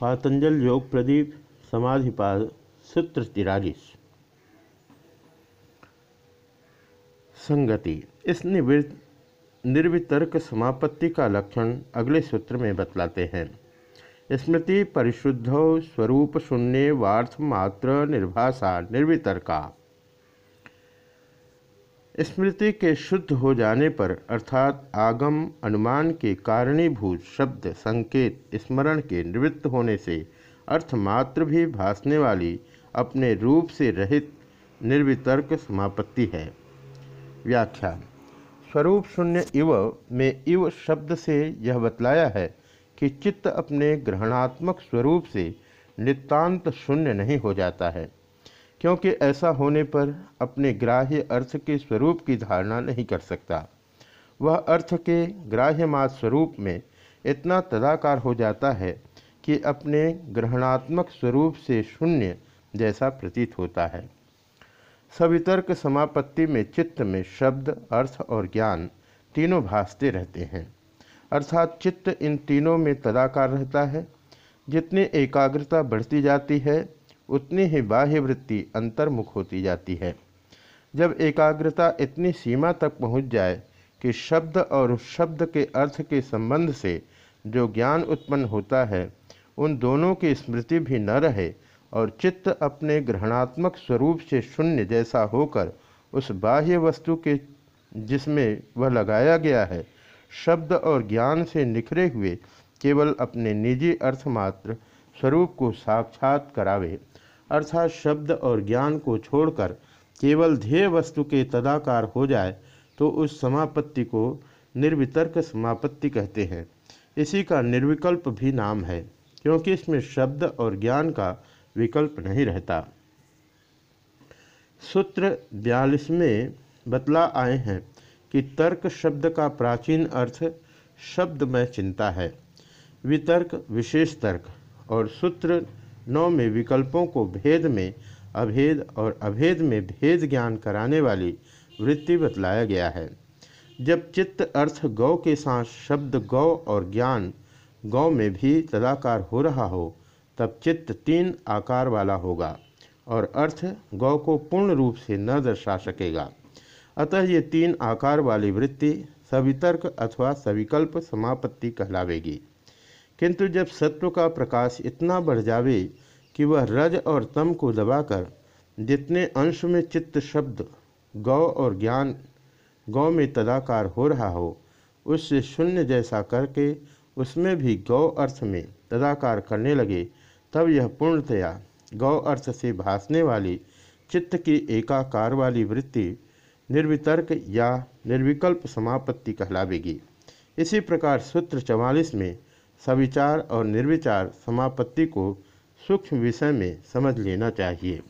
पातंजल योग प्रदीप समाधिपाद सूत्र तिरालीस संगति, इस निर्वितर्क समापत्ति का लक्षण अगले सूत्र में बतलाते हैं। स्मृति, परिशुद्ध स्वरूप शून्य वार्थ मात्र निर्भाषा निर्वितर्का। स्मृति के शुद्ध हो जाने पर अर्थात आगम अनुमान के कारणीभूत शब्द संकेत स्मरण के निवृत्त होने से अर्थमात्र भी भासने वाली अपने रूप से रहित निर्वितर्क समापत्ति है। व्याख्या स्वरूप शून्य इव में इव शब्द से यह बतलाया है कि चित्त अपने ग्रहणात्मक स्वरूप से नितांत शून्य नहीं हो जाता है। क्योंकि ऐसा होने पर अपने ग्राह्य अर्थ के स्वरूप की धारणा नहीं कर सकता। वह अर्थ के ग्राह्य ग्राह्यमात स्वरूप में इतना तदाकार हो जाता है कि अपने ग्रहणात्मक स्वरूप से शून्य जैसा प्रतीत होता है। सवितर्क समापत्ति में चित्त में शब्द, अर्थ और ज्ञान तीनों भासते रहते हैं। अर्थात चित्त इन तीनों में तदाकार रहता है। जितनी एकाग्रता बढ़ती जाती है उतनी ही बाह्य वृत्ति अंतर्मुख होती जाती है। जब एकाग्रता इतनी सीमा तक पहुँच जाए कि शब्द और शब्द के अर्थ के संबंध से जो ज्ञान उत्पन्न होता है, उन दोनों की स्मृति भी न रहे और चित्त अपने ग्रहणात्मक स्वरूप से शून्य जैसा होकर उस बाह्य वस्तु के जिसमें वह लगाया गया है, शब्द और ज्ञान से निखरे हुए केवल अपने निजी अर्थमात्र स्वरूप को साक्षात करावे, अर्थात शब्द और ज्ञान को छोड़कर केवल ध्येय वस्तु के तदाकार हो जाए तो उस समापत्ति को निर्वितर्क समापत्ति कहते हैं। इसी का निर्विकल्प भी नाम है, क्योंकि इसमें शब्द और ज्ञान का विकल्प नहीं रहता। सूत्र बयालीस में बतला आए हैं कि तर्क शब्द का प्राचीन अर्थ शब्द में चिंता है। वितर्क विशेष तर्क। और सूत्र नौ में विकल्पों को भेद में, अभेद और अभेद में भेद ज्ञान कराने वाली वृत्ति बतलाया गया है। जब चित्त अर्थ गौ के साथ शब्द गौ और ज्ञान गौ में भी तदाकार हो रहा हो, तब चित्त तीन आकार वाला होगा और अर्थ गौ को पूर्ण रूप से न दर्शा सकेगा। अतः ये तीन आकार वाली वृत्ति सवितर्क अथवा सविकल्प समापत्ति कहलावेगी। किंतु जब सत्व का प्रकाश इतना बढ़ जावे कि वह रज और तम को दबाकर जितने अंश में चित्त शब्द, गौ और ज्ञान गौ में तदाकार हो रहा हो, उससे शून्य जैसा करके उसमें भी गौ अर्थ में तदाकार करने लगे, तब यह पूर्णतया गौ अर्थ से भासने वाली चित्त की एकाकार वाली वृत्ति निर्वितर्क या निर्विकल्प समापत्ति कहलावेगी। इसी प्रकार सूत्र चवालीस में सविचार और निर्विचार समापत्ति को सूक्ष्म विषय में समझ लेना चाहिए।